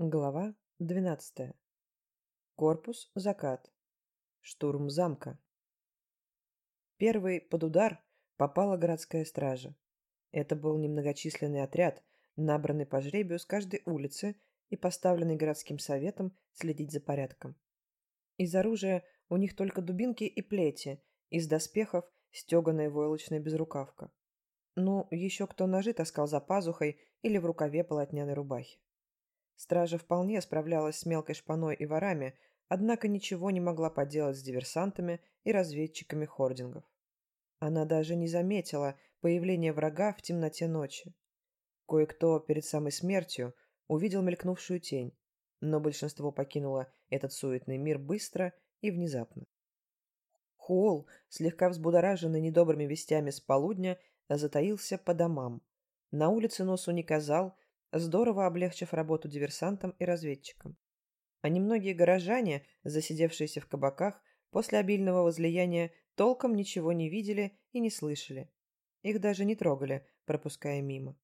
Глава 12. Корпус закат. Штурм замка. Первый под удар попала городская стража. Это был немногочисленный отряд, набранный по жребию с каждой улицы и поставленный городским советом следить за порядком. Из оружия у них только дубинки и плети, из доспехов стеганая войлочная безрукавка. Ну, еще кто ножи таскал за пазухой или в рукаве полотняной рубахи. Стража вполне справлялась с мелкой шпаной и ворами, однако ничего не могла поделать с диверсантами и разведчиками хордингов. Она даже не заметила появления врага в темноте ночи. Кое-кто перед самой смертью увидел мелькнувшую тень, но большинство покинуло этот суетный мир быстро и внезапно. Хуол, слегка взбудораженный недобрыми вестями с полудня, затаился по домам. На улице носу не казал, здорово облегчив работу диверсантам и разведчикам. А немногие горожане, засидевшиеся в кабаках, после обильного возлияния толком ничего не видели и не слышали. Их даже не трогали, пропуская мимо.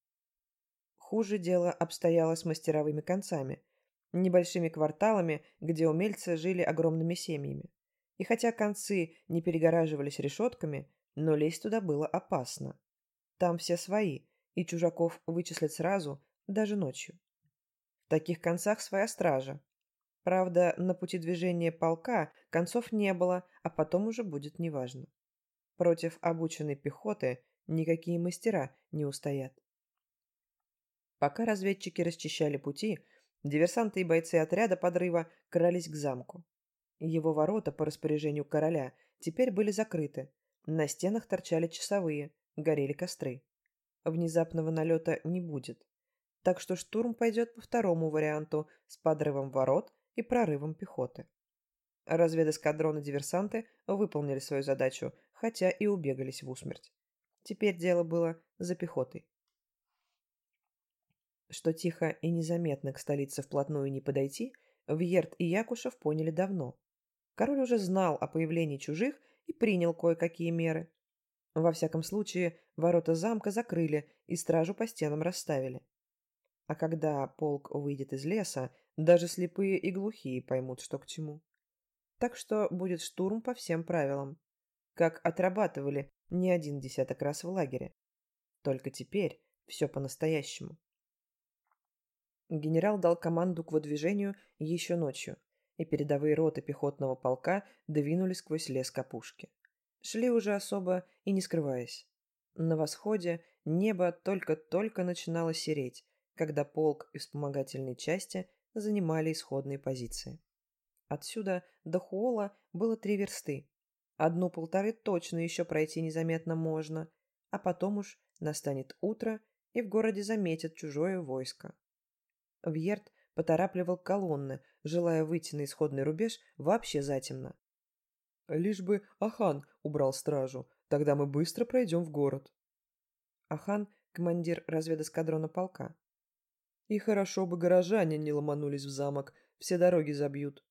Хуже дело обстояло с мастеровыми концами, небольшими кварталами, где умельцы жили огромными семьями. И хотя концы не перегораживались решетками, но лезть туда было опасно. Там все свои, и чужаков вычислят сразу, даже ночью. В таких концах своя стража. Правда, на пути движения полка концов не было, а потом уже будет неважно. Против обученной пехоты никакие мастера не устоят. Пока разведчики расчищали пути, диверсанты и бойцы отряда подрыва крались к замку. Его ворота по распоряжению короля теперь были закрыты. На стенах торчали часовые, горели костры. Внезапного налета не будет так что штурм пойдет по второму варианту с подрывом ворот и прорывом пехоты. Разведэскадроны-диверсанты выполнили свою задачу, хотя и убегались в усмерть. Теперь дело было за пехотой. Что тихо и незаметно к столице вплотную не подойти, Вьерт и Якушев поняли давно. Король уже знал о появлении чужих и принял кое-какие меры. Во всяком случае, ворота замка закрыли и стражу по стенам расставили. А когда полк выйдет из леса, даже слепые и глухие поймут, что к чему. Так что будет штурм по всем правилам. Как отрабатывали не один десяток раз в лагере. Только теперь все по-настоящему. Генерал дал команду к выдвижению еще ночью, и передовые роты пехотного полка двинулись сквозь лес к опушке. Шли уже особо и не скрываясь. На восходе небо только-только начинало сереть, когда полк и вспомогательные части занимали исходные позиции. Отсюда до Хуола было три версты. Одну-полторы точно еще пройти незаметно можно, а потом уж настанет утро, и в городе заметят чужое войско. Вьерт поторапливал колонны, желая выйти на исходный рубеж вообще затемно. «Лишь бы Ахан убрал стражу, тогда мы быстро пройдем в город». Ахан – командир разведэскадрона полка. И хорошо бы горожане не ломанулись в замок, все дороги забьют.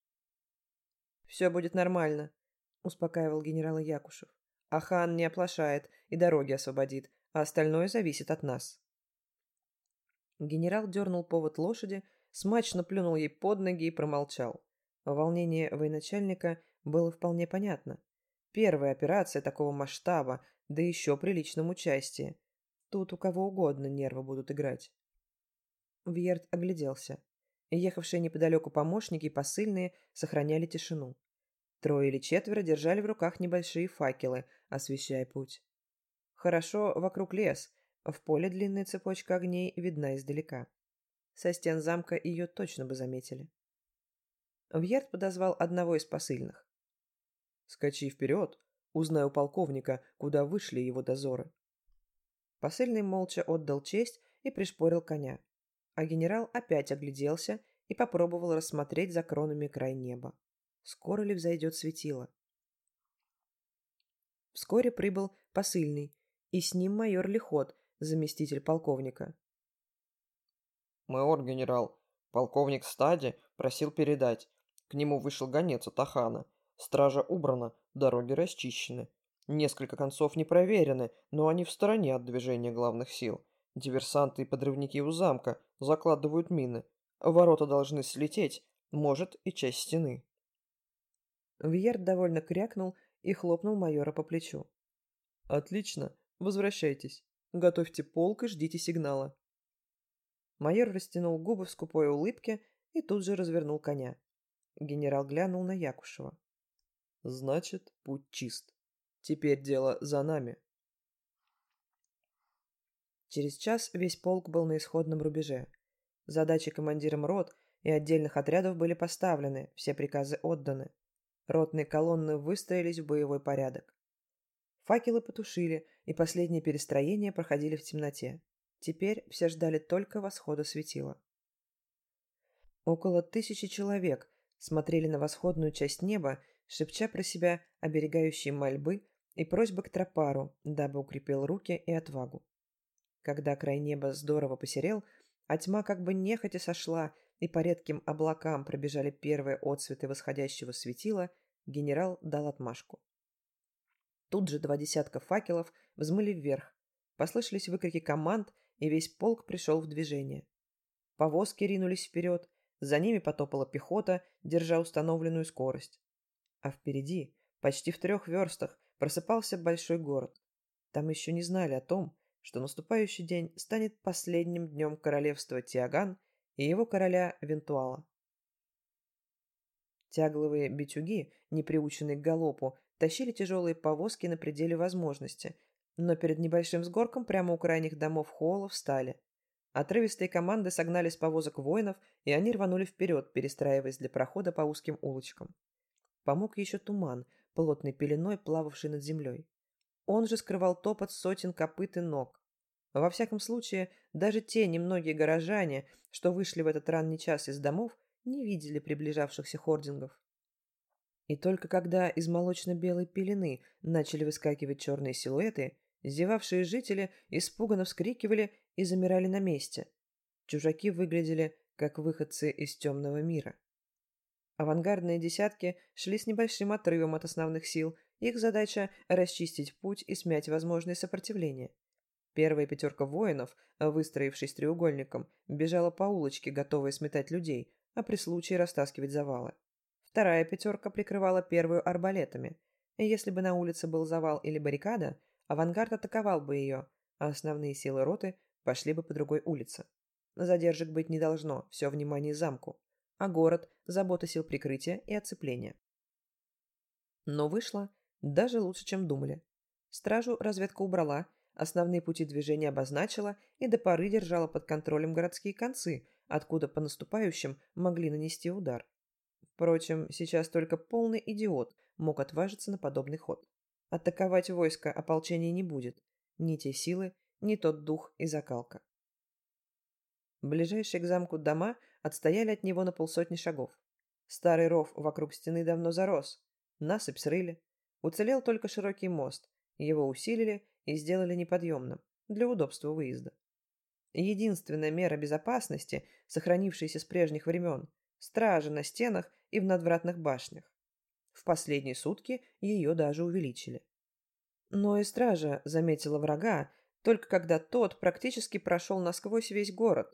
«Все будет нормально», — успокаивал генерал Якушев. «А хан не оплошает и дороги освободит, а остальное зависит от нас». Генерал дернул повод лошади, смачно плюнул ей под ноги и промолчал. Волнение военачальника было вполне понятно. Первая операция такого масштаба, да еще при личном участии. Тут у кого угодно нервы будут играть. Вьерт огляделся. Ехавшие неподалеку помощники и посыльные сохраняли тишину. Трое или четверо держали в руках небольшие факелы, освещая путь. Хорошо вокруг лес, в поле длинная цепочка огней видна издалека. Со стен замка ее точно бы заметили. Вьерт подозвал одного из посыльных. «Скачи вперед, узнай у полковника, куда вышли его дозоры». Посыльный молча отдал честь и пришпорил коня а генерал опять огляделся и попробовал рассмотреть за кронами край неба. Скоро ли взойдет светило? Вскоре прибыл посыльный, и с ним майор Лихот, заместитель полковника. «Майор генерал, полковник Стади просил передать. К нему вышел гонец от Ахана. Стража убрана, дороги расчищены. Несколько концов не проверены, но они в стороне от движения главных сил. Диверсанты и подрывники у замка закладывают мины. Ворота должны слететь, может и часть стены. Вьерт довольно крякнул и хлопнул майора по плечу. «Отлично, возвращайтесь. Готовьте полк и ждите сигнала». Майор растянул губы в скупой улыбке и тут же развернул коня. Генерал глянул на Якушева. «Значит, путь чист. Теперь дело за нами». Через час весь полк был на исходном рубеже. Задачи командирам рот и отдельных отрядов были поставлены, все приказы отданы. Ротные колонны выстроились в боевой порядок. Факелы потушили, и последние перестроения проходили в темноте. Теперь все ждали только восхода светила. Около тысячи человек смотрели на восходную часть неба, шепча про себя оберегающие мольбы и просьбы к тропару, дабы укрепил руки и отвагу. Когда край неба здорово посерел, а тьма как бы нехотя сошла, и по редким облакам пробежали первые отцветы восходящего светила, генерал дал отмашку. Тут же два десятка факелов взмыли вверх. Послышались выкрики команд, и весь полк пришел в движение. Повозки ринулись вперед, за ними потопала пехота, держа установленную скорость. А впереди, почти в трех верстах, просыпался большой город. Там еще не знали о том, что наступающий день станет последним днем королевства Тиаган и его короля Вентуала. Тягловые битюги, не приученные к галопу, тащили тяжелые повозки на пределе возможности, но перед небольшим взгорком прямо у крайних домов Холла встали. Отрывистые команды согнали с повозок воинов, и они рванули вперед, перестраиваясь для прохода по узким улочкам. Помог еще туман, плотной пеленой, плававший над землей. Он же скрывал топот сотен копыт и ног. Во всяком случае, даже те немногие горожане, что вышли в этот ранний час из домов, не видели приближавшихся хордингов. И только когда из молочно-белой пелены начали выскакивать черные силуэты, зевавшие жители испуганно вскрикивали и замирали на месте. Чужаки выглядели как выходцы из темного мира. Авангардные десятки шли с небольшим отрывом от основных сил, их задача – расчистить путь и смять возможные сопротивления. Первая пятерка воинов, выстроившись треугольником, бежала по улочке, готовая сметать людей, а при случае растаскивать завалы. Вторая пятерка прикрывала первую арбалетами. Если бы на улице был завал или баррикада, авангард атаковал бы ее, а основные силы роты пошли бы по другой улице. Задержек быть не должно, все внимание замку. А город – забота сил прикрытия и оцепления. Но вышло даже лучше, чем думали. Стражу разведка убрала – Основные пути движения обозначила и до поры держала под контролем городские концы, откуда по наступающим могли нанести удар. Впрочем, сейчас только полный идиот мог отважиться на подобный ход. Атаковать войско ополчения не будет. Ни те силы, ни тот дух и закалка. Ближайшие к замку дома отстояли от него на полсотни шагов. Старый ров вокруг стены давно зарос. Насыпь срыли. Уцелел только широкий мост. Его усилили и сделали неподъемным для удобства выезда. Единственная мера безопасности, сохранившаяся с прежних времен – стражи на стенах и в надвратных башнях. В последние сутки ее даже увеличили. Но и стража заметила врага, только когда тот практически прошел насквозь весь город.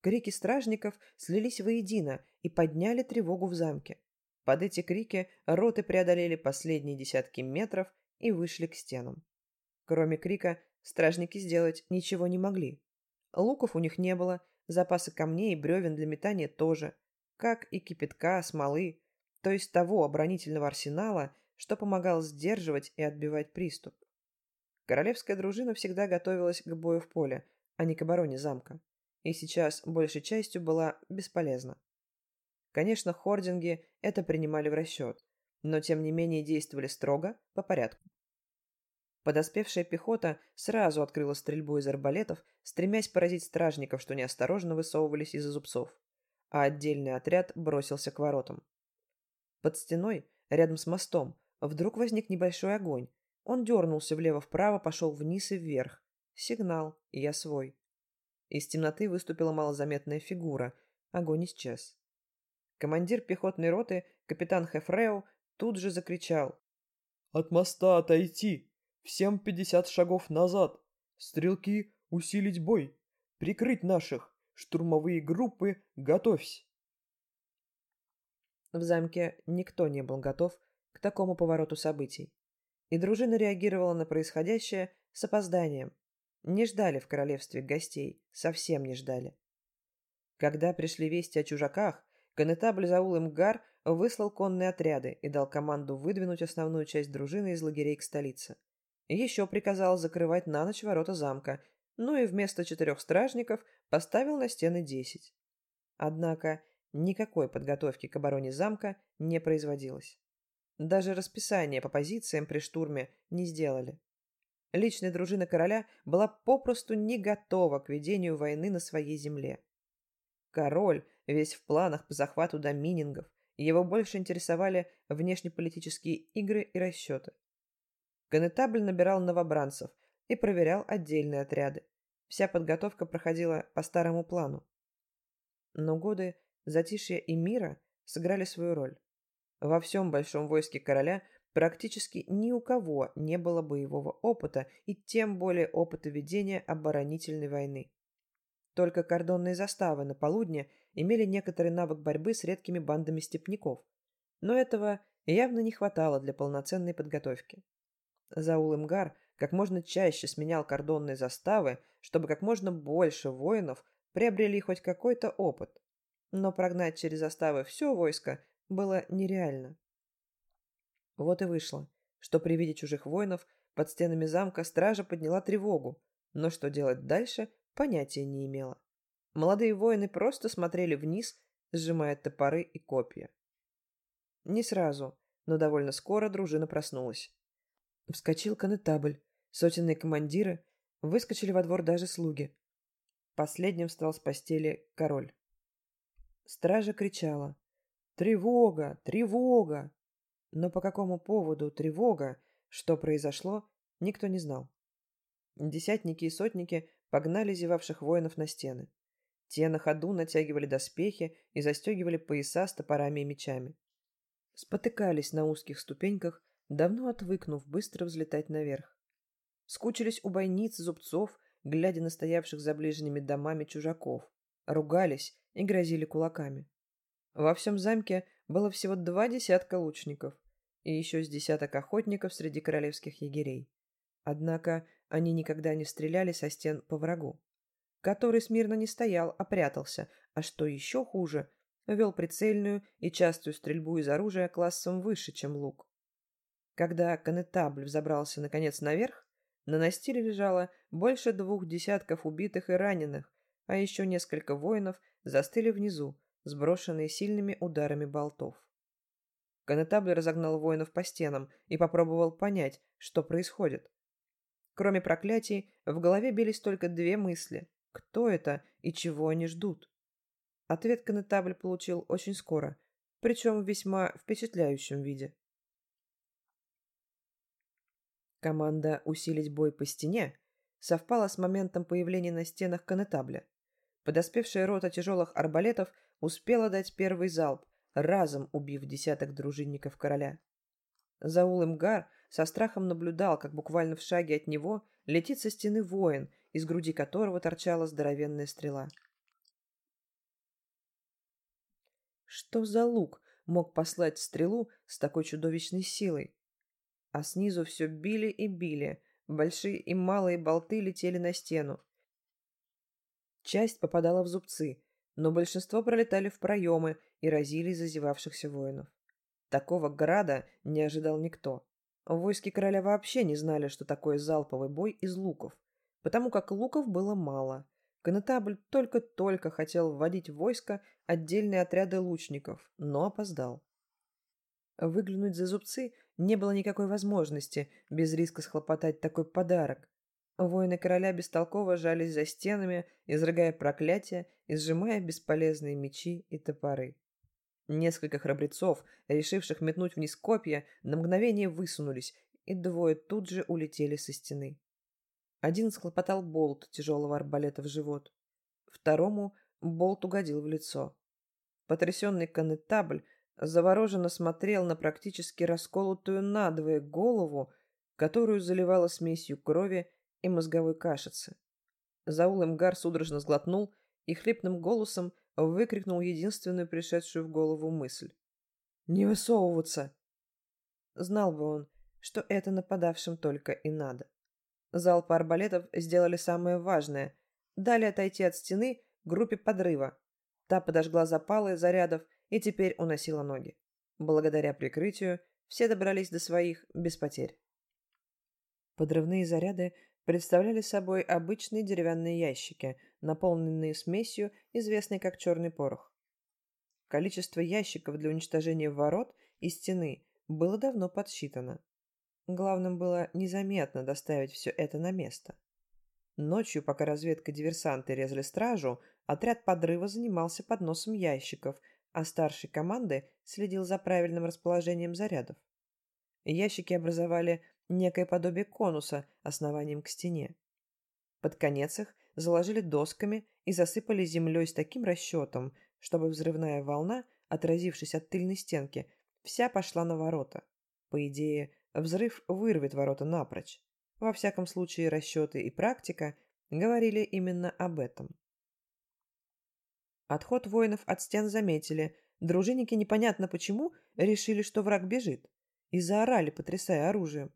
Крики стражников слились воедино и подняли тревогу в замке. Под эти крики роты преодолели последние десятки метров и вышли к стенам. Кроме крика, стражники сделать ничего не могли. Луков у них не было, запасы камней и бревен для метания тоже, как и кипятка, смолы, то есть того оборонительного арсенала, что помогал сдерживать и отбивать приступ. Королевская дружина всегда готовилась к бою в поле, а не к обороне замка, и сейчас большей частью была бесполезна. Конечно, хординги это принимали в расчет, но тем не менее действовали строго, по порядку. Подоспевшая пехота сразу открыла стрельбу из арбалетов, стремясь поразить стражников, что неосторожно высовывались из-за зубцов, а отдельный отряд бросился к воротам. Под стеной, рядом с мостом, вдруг возник небольшой огонь. Он дернулся влево-вправо, пошел вниз и вверх. Сигнал, я свой. Из темноты выступила малозаметная фигура. Огонь исчез. Командир пехотной роты, капитан Хефрео, тут же закричал. «От моста отойти! Всем пятьдесят шагов назад. Стрелки, усилить бой. Прикрыть наших, Штурмовые группы, готовься!» В замке никто не был готов к такому повороту событий, и дружина реагировала на происходящее с опозданием. Не ждали в королевстве гостей, совсем не ждали. Когда пришли вести о чужаках, конетабль Заул Имгар выслал конные отряды и дал команду выдвинуть основную часть дружины из лагерей к столице. Еще приказал закрывать на ночь ворота замка, ну и вместо четырех стражников поставил на стены десять. Однако никакой подготовки к обороне замка не производилось. Даже расписание по позициям при штурме не сделали. Личная дружина короля была попросту не готова к ведению войны на своей земле. Король весь в планах по захвату доминингов, его больше интересовали внешнеполитические игры и расчеты. Конетабль набирал новобранцев и проверял отдельные отряды. Вся подготовка проходила по старому плану. Но годы затишья и мира сыграли свою роль. Во всем большом войске короля практически ни у кого не было боевого опыта и тем более опыта ведения оборонительной войны. Только кордонные заставы на полудне имели некоторый навык борьбы с редкими бандами степняков, но этого явно не хватало для полноценной подготовки. Заул Имгар как можно чаще сменял кордонные заставы, чтобы как можно больше воинов приобрели хоть какой-то опыт. Но прогнать через заставы все войско было нереально. Вот и вышло, что при виде чужих воинов под стенами замка стража подняла тревогу, но что делать дальше, понятия не имела. Молодые воины просто смотрели вниз, сжимая топоры и копья. Не сразу, но довольно скоро дружина проснулась. Вскочил конетабль, сотенные командиры, выскочили во двор даже слуги. Последним встал с постели король. Стража кричала «Тревога! Тревога!» Но по какому поводу тревога, что произошло, никто не знал. Десятники и сотники погнали зевавших воинов на стены. Те на ходу натягивали доспехи и застегивали пояса с топорами и мечами. Спотыкались на узких ступеньках, давно отвыкнув быстро взлетать наверх. Скучились у бойниц зубцов, глядя на стоявших за ближними домами чужаков. Ругались и грозили кулаками. Во всем замке было всего два десятка лучников и еще с десяток охотников среди королевских егерей. Однако они никогда не стреляли со стен по врагу который смирно не стоял, а прятался, а что еще хуже, вел прицельную и частую стрельбу из оружия классом выше, чем лук. Когда конетабль взобрался наконец наверх, на настиле лежало больше двух десятков убитых и раненых, а еще несколько воинов застыли внизу, сброшенные сильными ударами болтов. Конетабль разогнал воинов по стенам и попробовал понять, что происходит. Кроме проклятий, в голове бились только две мысли. Кто это и чего они ждут? Ответ конетабль получил очень скоро, причем в весьма впечатляющем виде. Команда «Усилить бой по стене» совпала с моментом появления на стенах конетабля. Подоспевшая рота тяжелых арбалетов успела дать первый залп, разом убив десяток дружинников короля. Заул Имгар со страхом наблюдал, как буквально в шаге от него летит со стены воин из груди которого торчала здоровенная стрела. Что за лук мог послать стрелу с такой чудовищной силой? А снизу все били и били, большие и малые болты летели на стену. Часть попадала в зубцы, но большинство пролетали в проемы и разили зазевавшихся воинов. Такого града не ожидал никто. В войске короля вообще не знали, что такое залповый бой из луков – потому как луков было мало. Конетабль только-только хотел вводить в войско отдельные отряды лучников, но опоздал. Выглянуть за зубцы не было никакой возможности без риска схлопотать такой подарок. Воины короля бестолково жались за стенами, изрыгая проклятия и сжимая бесполезные мечи и топоры. Несколько храбрецов, решивших метнуть вниз копья, на мгновение высунулись, и двое тут же улетели со стены. Один схлопотал болт тяжелого арбалета в живот. Второму болт угодил в лицо. Потрясенный конетабль завороженно смотрел на практически расколотую надвое голову, которую заливала смесью крови и мозговой кашицы. Заул Имгар судорожно сглотнул и хлипным голосом выкрикнул единственную пришедшую в голову мысль. «Не высовываться!» Знал бы он, что это нападавшим только и надо. Залпы арбалетов сделали самое важное. Дали отойти от стены группе подрыва. Та подожгла запалы зарядов и теперь уносила ноги. Благодаря прикрытию все добрались до своих без потерь. Подрывные заряды представляли собой обычные деревянные ящики, наполненные смесью, известной как черный порох. Количество ящиков для уничтожения ворот и стены было давно подсчитано. Главным было незаметно доставить все это на место. Ночью, пока разведка диверсанты резали стражу, отряд подрыва занимался подносом ящиков, а старший команды следил за правильным расположением зарядов. Ящики образовали некое подобие конуса основанием к стене. Под конец их заложили досками и засыпали землей с таким расчетом, чтобы взрывная волна, отразившись от тыльной стенки, вся пошла на ворота. По идее, взрыв вырвет ворота напрочь. Во всяком случае, расчеты и практика говорили именно об этом. Отход воинов от стен заметили. Дружинники непонятно почему решили, что враг бежит, и заорали, потрясая оружием.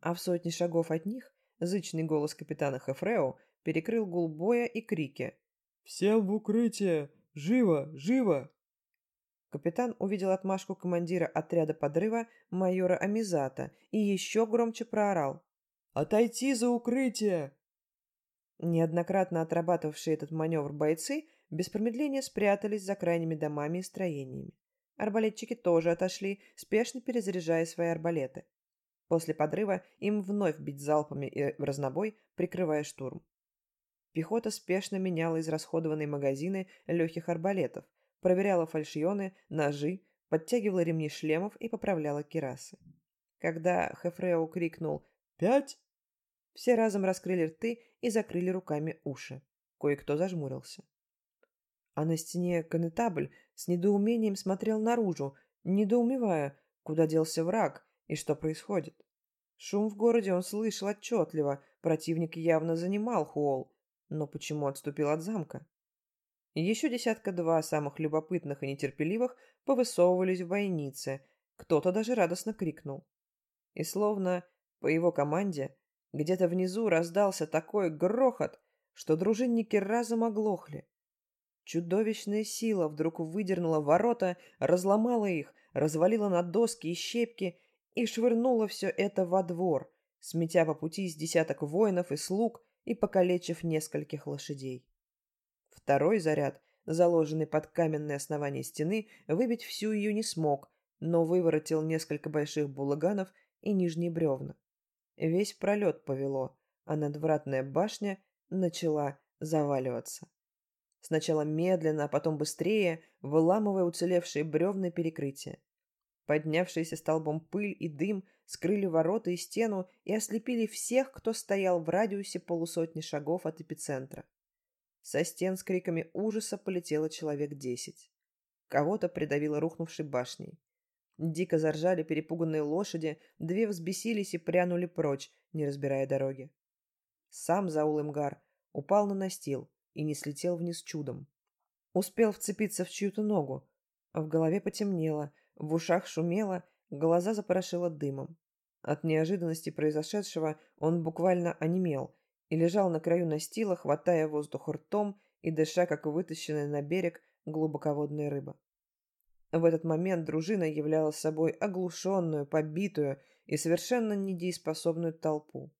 А в сотни шагов от них зычный голос капитана Хефрео перекрыл гул боя и крики. «Всем в укрытие! Живо! Живо!» Капитан увидел отмашку командира отряда подрыва майора Амизата и еще громче проорал. «Отойти за укрытие!» Неоднократно отрабатывавшие этот маневр бойцы без промедления спрятались за крайними домами и строениями. Арбалетчики тоже отошли, спешно перезаряжая свои арбалеты. После подрыва им вновь бить залпами и в разнобой, прикрывая штурм. Пехота спешно меняла израсходованные магазины легких арбалетов, проверяла фальшионы, ножи, подтягивала ремни шлемов и поправляла кирасы. Когда Хефрео крикнул «Пять!», все разом раскрыли рты и закрыли руками уши. Кое-кто зажмурился. А на стене конетабль с недоумением смотрел наружу, недоумевая, куда делся враг и что происходит. Шум в городе он слышал отчетливо, противник явно занимал Хуол, но почему отступил от замка? Еще десятка-два самых любопытных и нетерпеливых повысовывались в бойнице, кто-то даже радостно крикнул. И словно по его команде где-то внизу раздался такой грохот, что дружинники разом оглохли. Чудовищная сила вдруг выдернула ворота, разломала их, развалила на доски и щепки и швырнула все это во двор, сметя по пути с десяток воинов и слуг и покалечив нескольких лошадей. Второй заряд, заложенный под каменное основание стены, выбить всю ее не смог, но выворотил несколько больших булаганов и нижние бревна. Весь пролет повело, а надвратная башня начала заваливаться. Сначала медленно, а потом быстрее, выламывая уцелевшие бревна перекрытия. Поднявшиеся столбом пыль и дым скрыли ворота и стену и ослепили всех, кто стоял в радиусе полусотни шагов от эпицентра. Со стен с криками ужаса полетело человек десять. Кого-то придавило рухнувшей башней. Дико заржали перепуганные лошади, две взбесились и прянули прочь, не разбирая дороги. Сам Заул Имгар упал на настил, и не слетел вниз чудом. Успел вцепиться в чью-то ногу. В голове потемнело, в ушах шумело, глаза запорошило дымом. От неожиданности произошедшего он буквально онемел и лежал на краю настила, хватая воздух ртом и дыша, как вытащенная на берег глубоководная рыба. В этот момент дружина являла собой оглушенную, побитую и совершенно недееспособную толпу.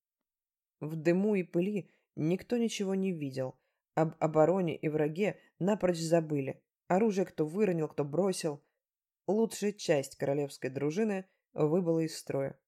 В дыму и пыли никто ничего не видел, об обороне и враге напрочь забыли. Оружие кто выронил, кто бросил. Лучшая часть королевской дружины выбыла из строя.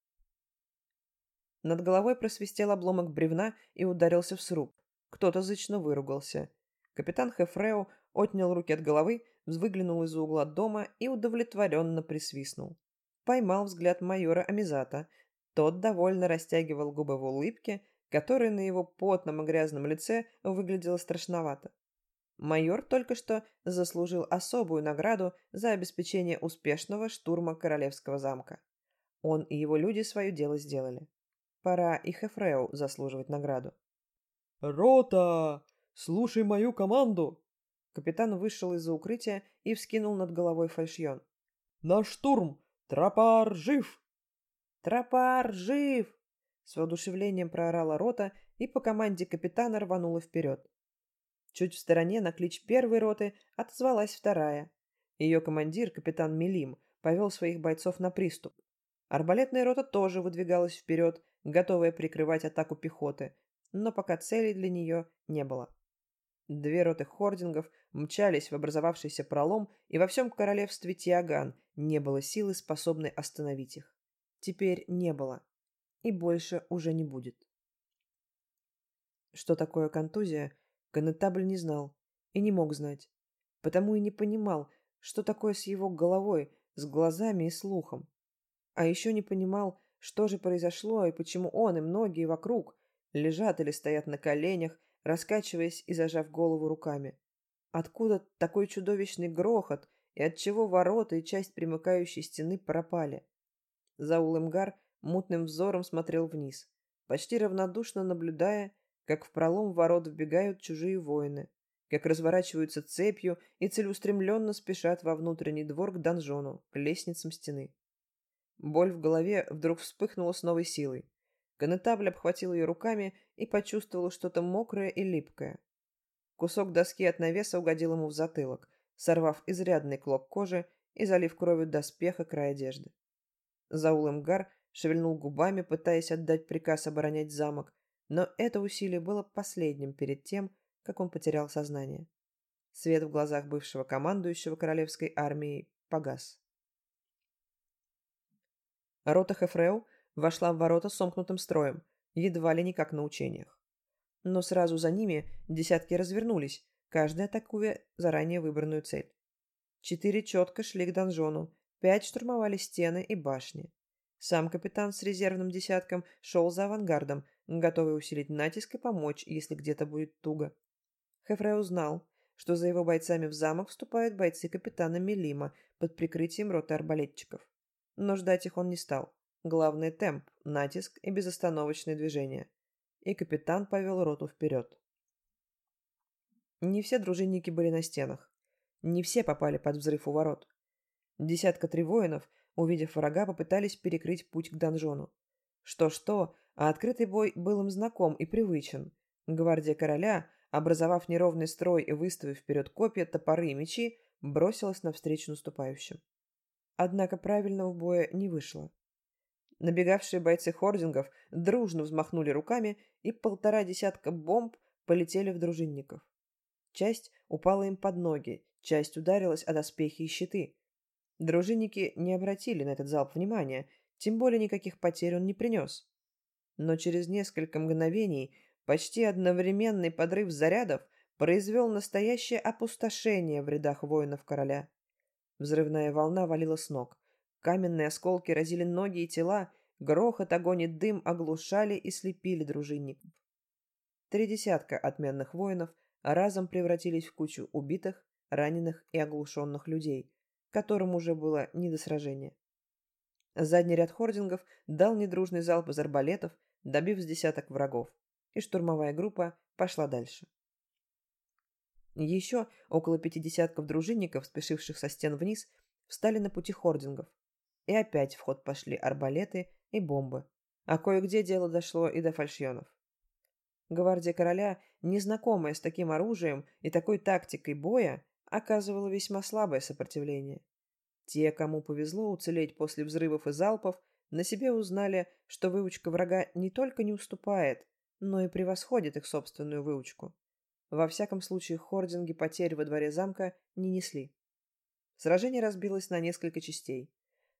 Над головой просвистел обломок бревна и ударился в сруб. Кто-то зычно выругался. Капитан Хефрео отнял руки от головы, выглянул из-за угла дома и удовлетворенно присвистнул. Поймал взгляд майора Амизата. Тот довольно растягивал губы в улыбке которое на его потном и грязном лице выглядело страшновато. Майор только что заслужил особую награду за обеспечение успешного штурма королевского замка. Он и его люди свое дело сделали. Пора и Хефреу заслуживать награду. «Рота! Слушай мою команду!» Капитан вышел из-за укрытия и вскинул над головой фальшьон. «На штурм! Тропар жив!» «Тропар жив!» С воодушевлением проорала рота и по команде капитана рванула вперед. Чуть в стороне на клич первой роты отозвалась вторая. Ее командир, капитан Мелим, повел своих бойцов на приступ. Арбалетная рота тоже выдвигалась вперед, готовая прикрывать атаку пехоты, но пока целей для нее не было. Две роты хордингов мчались в образовавшийся пролом, и во всем королевстве Тиаган не было силы, способной остановить их. Теперь не было. И больше уже не будет. Что такое контузия, Конетабль не знал и не мог знать. Потому и не понимал, что такое с его головой, с глазами и слухом. А еще не понимал, что же произошло и почему он и многие вокруг лежат или стоят на коленях, раскачиваясь и зажав голову руками. Откуда такой чудовищный грохот и отчего ворота и часть примыкающей стены пропали? Заул Имгар мутным взором смотрел вниз, почти равнодушно наблюдая, как в пролом ворот вбегают чужие воины, как разворачиваются цепью и целеустремленно спешат во внутренний двор к донжону, к лестницам стены. Боль в голове вдруг вспыхнула с новой силой. Конетабль обхватил ее руками и почувствовал что-то мокрое и липкое. Кусок доски от навеса угодил ему в затылок, сорвав изрядный клок кожи и залив кровью доспеха край одежды. Заул Эмгар шевельнул губами, пытаясь отдать приказ оборонять замок, но это усилие было последним перед тем, как он потерял сознание. Свет в глазах бывшего командующего королевской армией погас. Рота Хефреу вошла в ворота сомкнутым строем, едва ли не как на учениях. Но сразу за ними десятки развернулись, каждый атакуя заранее выбранную цель. Четыре четко шли к донжону, пять штурмовали стены и башни. Сам капитан с резервным десятком шел за авангардом, готовый усилить натиск и помочь, если где-то будет туго. Хефре узнал, что за его бойцами в замок вступают бойцы капитана Мелима под прикрытием роты арбалетчиков. Но ждать их он не стал. Главный темп, натиск и безостановочное движение. И капитан повел роту вперед. Не все дружинники были на стенах. Не все попали под взрыв у ворот. Десятка три воинов, увидев врага, попытались перекрыть путь к донжону. Что-что, а открытый бой был им знаком и привычен. Гвардия короля, образовав неровный строй и выставив вперед копья, топоры и мечи, бросилась навстречу наступающим. Однако правильного боя не вышло. Набегавшие бойцы хордингов дружно взмахнули руками, и полтора десятка бомб полетели в дружинников. Часть упала им под ноги, часть ударилась о доспехи и щиты. Дружинники не обратили на этот залп внимания, тем более никаких потерь он не принес. Но через несколько мгновений почти одновременный подрыв зарядов произвел настоящее опустошение в рядах воинов короля. Взрывная волна валила с ног. Каменные осколки разили ноги и тела, грохот, огонь и дым оглушали и слепили дружинников. Три десятка отменных воинов разом превратились в кучу убитых, раненых и оглушенных людей, которым уже было не до сражения. Задний ряд хордингов дал недружный залп из арбалетов, добив с десяток врагов, и штурмовая группа пошла дальше. Еще около пяти десятков дружинников, спешивших со стен вниз, встали на пути хордингов, и опять в ход пошли арбалеты и бомбы, а кое-где дело дошло и до фальшьонов. Гвардия короля, незнакомая с таким оружием и такой тактикой боя, оказывала весьма слабое сопротивление. Те, кому повезло уцелеть после взрывов и залпов, на себе узнали, что выучка врага не только не уступает, но и превосходит их собственную выучку. Во всяком случае, хординги потерь во дворе замка не несли. Сражение разбилось на несколько частей.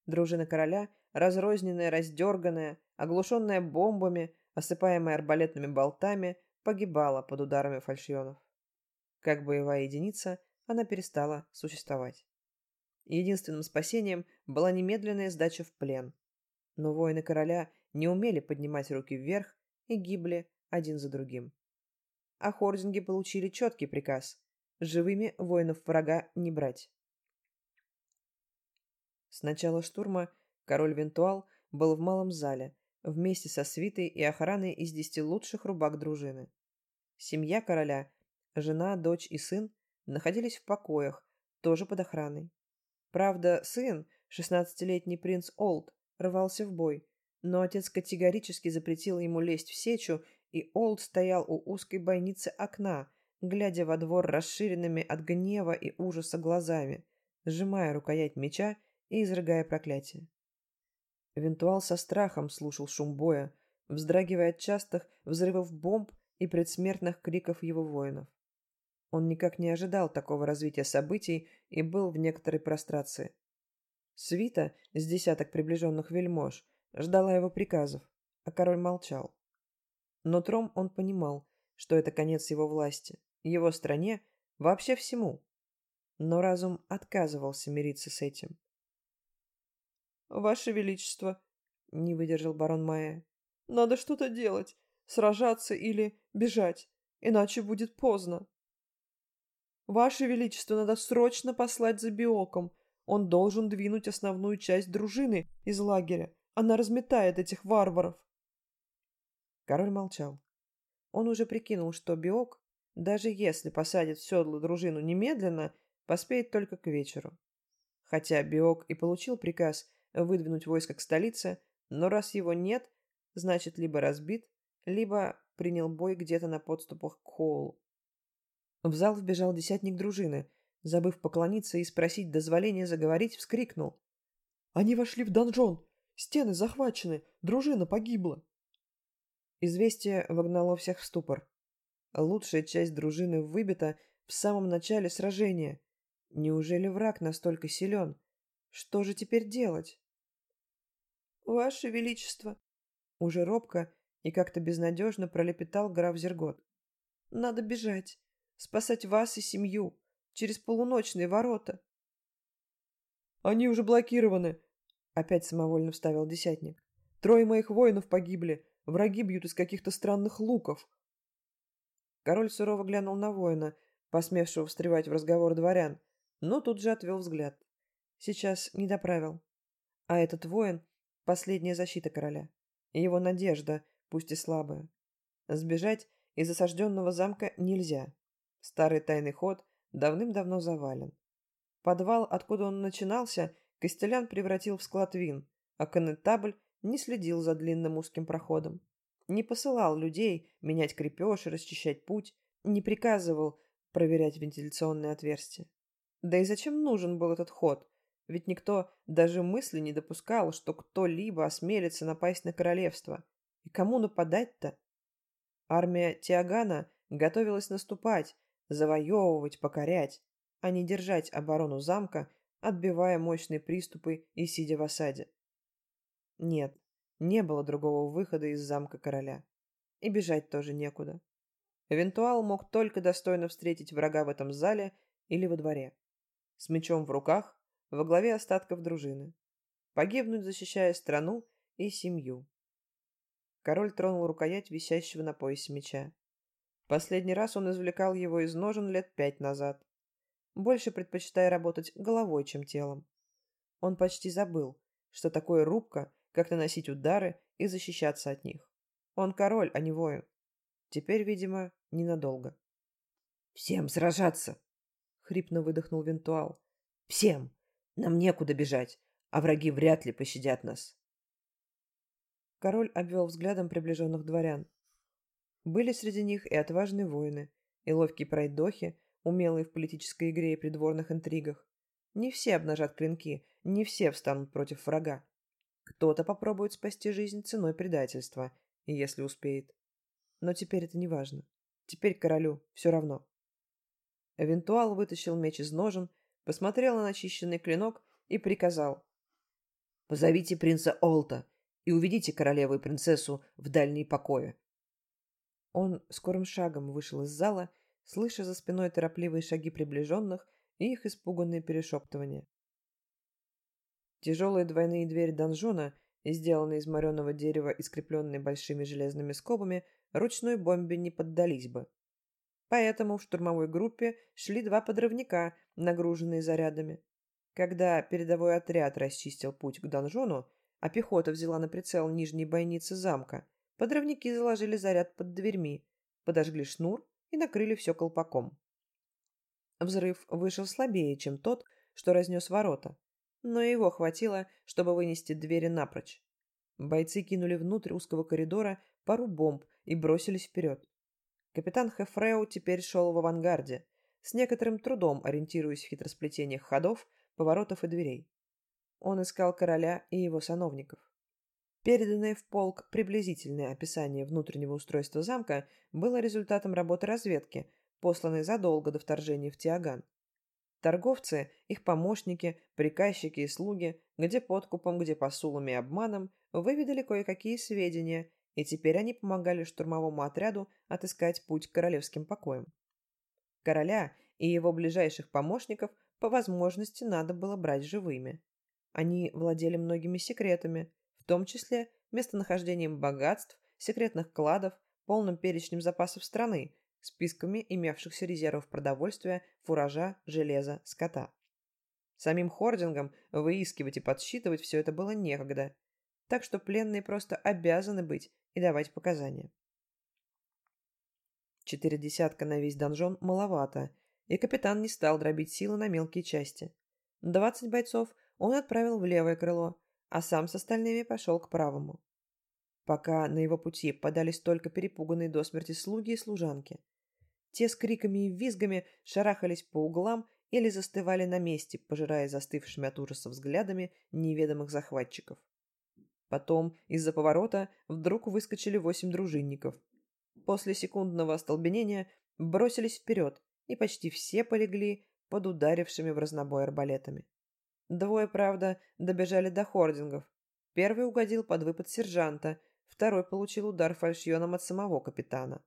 Дружина короля, разрозненная, раздерганная, оглушенная бомбами, осыпаемая арбалетными болтами, погибала под ударами фальшионов. Как боевая единица, она перестала существовать. Единственным спасением была немедленная сдача в плен. Но воины короля не умели поднимать руки вверх и гибли один за другим. А хординги получили четкий приказ – живыми воинов врага не брать. С начала штурма король Вентуал был в малом зале, вместе со свитой и охраной из десяти лучших рубак дружины. Семья короля, Жена, дочь и сын находились в покоях, тоже под охраной. Правда, сын, шестнадцатилетний принц Олд, рвался в бой, но отец категорически запретил ему лезть в сечу, и Олд стоял у узкой бойницы окна, глядя во двор расширенными от гнева и ужаса глазами, сжимая рукоять меча и изрыгая проклятие. Винтуал со страхом слушал шум боя, вздрагивая от частых взрывов бомб и предсмертных криков его воинов. Он никак не ожидал такого развития событий и был в некоторой прострации. Свита с десяток приближенных вельмож ждала его приказов, а король молчал. Но Тром он понимал, что это конец его власти, его стране, вообще всему. Но разум отказывался мириться с этим. «Ваше Величество», — не выдержал барон Майя, — «надо что-то делать, сражаться или бежать, иначе будет поздно». «Ваше Величество, надо срочно послать за Биоком. Он должен двинуть основную часть дружины из лагеря. Она разметает этих варваров». Король молчал. Он уже прикинул, что Биок, даже если посадит в седло дружину немедленно, поспеет только к вечеру. Хотя Биок и получил приказ выдвинуть войско к столице, но раз его нет, значит либо разбит, либо принял бой где-то на подступах к Хоулу. В зал вбежал десятник дружины. Забыв поклониться и спросить дозволения заговорить, вскрикнул. «Они вошли в донжон! Стены захвачены! Дружина погибла!» Известие вогнало всех в ступор. Лучшая часть дружины выбита в самом начале сражения. Неужели враг настолько силен? Что же теперь делать? «Ваше Величество!» Уже робко и как-то безнадежно пролепетал граф Зергот. «Надо бежать спасать вас и семью через полуночные ворота. Они уже блокированы, опять самовольно вставил десятник. Трое моих воинов погибли, враги бьют из каких-то странных луков. Король сурово глянул на воина, посмевшего встревать в разговор дворян, но тут же отвел взгляд. Сейчас не доправил. А этот воин — последняя защита короля. Его надежда, пусть и слабая. Сбежать из осажденного замка нельзя. Старый тайный ход давным-давно завален. Подвал, откуда он начинался, Костелян превратил в склад вин, а коннетабль не следил за длинным узким проходом. Не посылал людей менять крепеж и расчищать путь, не приказывал проверять вентиляционные отверстия. Да и зачем нужен был этот ход? Ведь никто даже мысли не допускал, что кто-либо осмелится напасть на королевство. И кому нападать-то? Армия Тиагана готовилась наступать, завоевывать, покорять, а не держать оборону замка, отбивая мощные приступы и сидя в осаде. Нет, не было другого выхода из замка короля. И бежать тоже некуда. Эвентуал мог только достойно встретить врага в этом зале или во дворе. С мечом в руках, во главе остатков дружины. Погибнуть, защищая страну и семью. Король тронул рукоять висящего на поясе меча. Последний раз он извлекал его из ножен лет пять назад, больше предпочитая работать головой, чем телом. Он почти забыл, что такое рубка, как наносить удары и защищаться от них. Он король, а не воин. Теперь, видимо, ненадолго. «Всем сражаться!» — хрипно выдохнул Винтуал. «Всем! Нам некуда бежать, а враги вряд ли пощадят нас!» Король обвел взглядом приближенных дворян. Были среди них и отважные воины, и ловкие пройдохи, умелые в политической игре и придворных интригах. Не все обнажат клинки, не все встанут против врага. Кто-то попробует спасти жизнь ценой предательства, если успеет. Но теперь это не важно. Теперь королю все равно. Эвентуал вытащил меч из ножен, посмотрел на начищенный клинок и приказал. «Позовите принца Олта и уведите королеву и принцессу в дальние покои. Он скорым шагом вышел из зала, слыша за спиной торопливые шаги приближенных и их испуганные перешептывания. Тяжелые двойные двери донжона, сделанные из мореного дерева и скрепленные большими железными скобами, ручной бомбе не поддались бы. Поэтому в штурмовой группе шли два подрывника, нагруженные зарядами. Когда передовой отряд расчистил путь к донжону, а пехота взяла на прицел нижние бойницы замка, Подрывники заложили заряд под дверьми, подожгли шнур и накрыли все колпаком. Взрыв вышел слабее, чем тот, что разнес ворота, но его хватило, чтобы вынести двери напрочь. Бойцы кинули внутрь узкого коридора пару бомб и бросились вперед. Капитан Хефреу теперь шел в авангарде, с некоторым трудом ориентируясь в хитросплетениях ходов, поворотов и дверей. Он искал короля и его сановников. Переданное в полк приблизительное описание внутреннего устройства замка было результатом работы разведки, посланной задолго до вторжения в Тиаган. Торговцы, их помощники, приказчики и слуги, где подкупом, где посулами и обманом, выведали кое-какие сведения, и теперь они помогали штурмовому отряду отыскать путь к королевским покоям. Короля и его ближайших помощников по возможности надо было брать живыми. Они владели многими секретами, том числе местонахождением богатств, секретных кладов, полным перечнем запасов страны, списками имевшихся резервов продовольствия, фуража, железа, скота. Самим хордингам выискивать и подсчитывать все это было некогда, так что пленные просто обязаны быть и давать показания. Четыре десятка на весь донжон маловато, и капитан не стал дробить силы на мелкие части. Двадцать бойцов он отправил в левое крыло, а сам с остальными пошел к правому. Пока на его пути подались только перепуганные до смерти слуги и служанки. Те с криками и визгами шарахались по углам или застывали на месте, пожирая застывшими от ужаса взглядами неведомых захватчиков. Потом из-за поворота вдруг выскочили восемь дружинников. После секундного остолбенения бросились вперед, и почти все полегли под ударившими в разнобой арбалетами. Двое, правда, добежали до хордингов. Первый угодил под выпад сержанта, второй получил удар фальшьоном от самого капитана.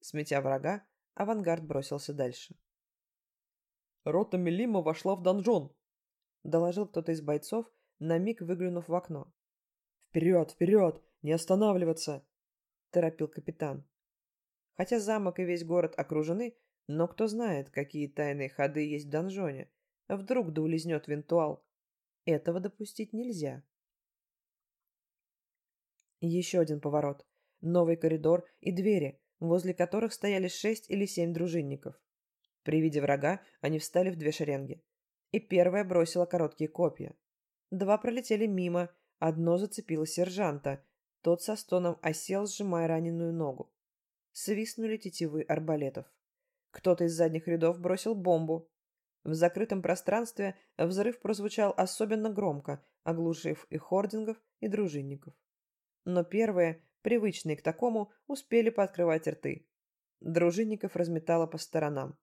Сметя врага, авангард бросился дальше. «Рота Мелима вошла в донжон», — доложил кто-то из бойцов, на миг выглянув в окно. «Вперед, вперед! Не останавливаться!» — торопил капитан. Хотя замок и весь город окружены, но кто знает, какие тайные ходы есть в донжоне, Вдруг да улизнет винтуал. Этого допустить нельзя. Еще один поворот. Новый коридор и двери, возле которых стояли шесть или семь дружинников. При виде врага они встали в две шеренги. И первая бросила короткие копья. Два пролетели мимо, одно зацепило сержанта. Тот со стоном осел, сжимая раненую ногу. Свистнули тетивы арбалетов. Кто-то из задних рядов бросил бомбу. В закрытом пространстве взрыв прозвучал особенно громко, оглушив и хордингов, и дружинников. Но первые, привычные к такому, успели пооткрывать рты. Дружинников разметало по сторонам.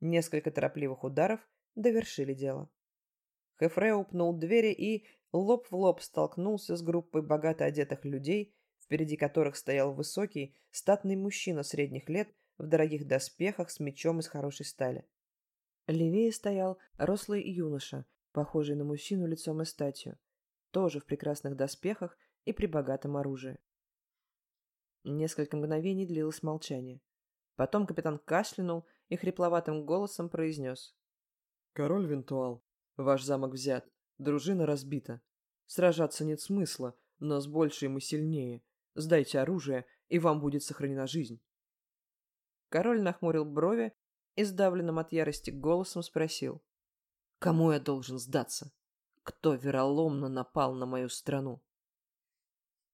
Несколько торопливых ударов довершили дело. Хефрео пнул двери и лоб в лоб столкнулся с группой богато одетых людей, впереди которых стоял высокий, статный мужчина средних лет в дорогих доспехах с мечом из хорошей стали. Левее стоял рослый юноша, похожий на мужчину лицом и статью, тоже в прекрасных доспехах и при богатом оружии. Несколько мгновений длилось молчание. Потом капитан кашлянул и хрипловатым голосом произнес. «Король Винтуал, ваш замок взят, дружина разбита. Сражаться нет смысла, но с большей мы сильнее. Сдайте оружие, и вам будет сохранена жизнь». Король нахмурил брови и сдавленным от ярости голосом спросил. «Кому я должен сдаться? Кто вероломно напал на мою страну?»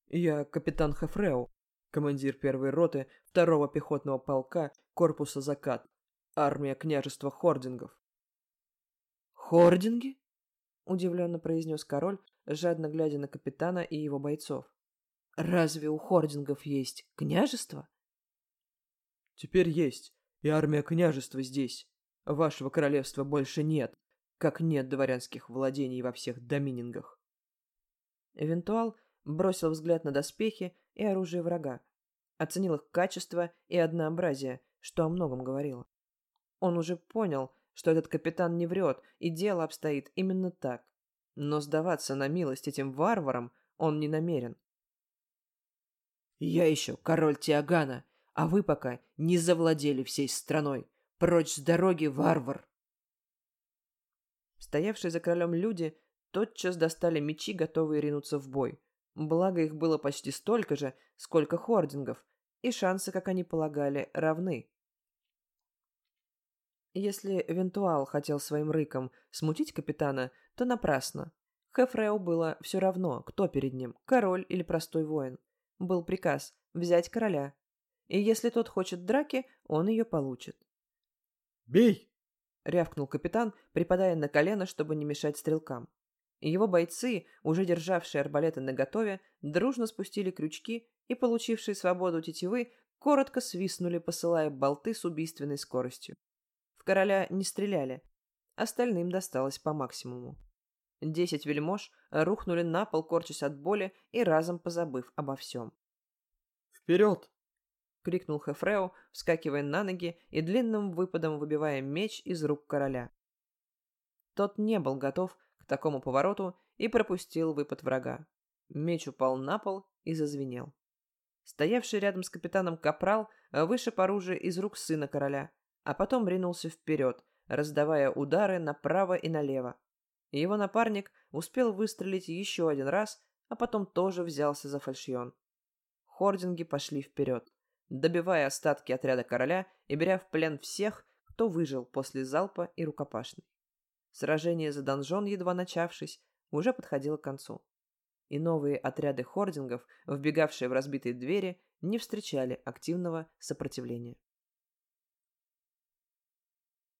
«Я капитан Хафреу, командир первой роты второго пехотного полка корпуса «Закат», армия княжества Хордингов». «Хординги?» — удивленно произнес король, жадно глядя на капитана и его бойцов. «Разве у Хордингов есть княжество?» «Теперь есть, и армия княжества здесь. Вашего королевства больше нет, как нет дворянских владений во всех доминингах. Эвентуал бросил взгляд на доспехи и оружие врага, оценил их качество и однообразие, что о многом говорило. Он уже понял, что этот капитан не врет, и дело обстоит именно так. Но сдаваться на милость этим варварам он не намерен. «Я еще король Тиагана а вы пока не завладели всей страной. Прочь с дороги, варвар!» Стоявшие за королем люди тотчас достали мечи, готовые ринуться в бой. Благо их было почти столько же, сколько хордингов, и шансы, как они полагали, равны. Если Вентуал хотел своим рыком смутить капитана, то напрасно. Хефреу было все равно, кто перед ним, король или простой воин. Был приказ взять короля. И если тот хочет драки, он ее получит. «Бей!» — рявкнул капитан, припадая на колено, чтобы не мешать стрелкам. И его бойцы, уже державшие арбалеты наготове, дружно спустили крючки и, получившие свободу тетивы, коротко свистнули, посылая болты с убийственной скоростью. В короля не стреляли, остальным досталось по максимуму. Десять вельмож рухнули на пол, корчась от боли и разом позабыв обо всем. «Вперед!» — крикнул Хефрео, вскакивая на ноги и длинным выпадом выбивая меч из рук короля. Тот не был готов к такому повороту и пропустил выпад врага. Меч упал на пол и зазвенел. Стоявший рядом с капитаном Капрал вышиб оружие из рук сына короля, а потом ринулся вперед, раздавая удары направо и налево. Его напарник успел выстрелить еще один раз, а потом тоже взялся за фальшион. Хординги пошли вперед, добивая остатки отряда короля и беря в плен всех, кто выжил после залпа и рукопашной. Сражение за донжон, едва начавшись, уже подходило к концу. И новые отряды хордингов, вбегавшие в разбитые двери, не встречали активного сопротивления.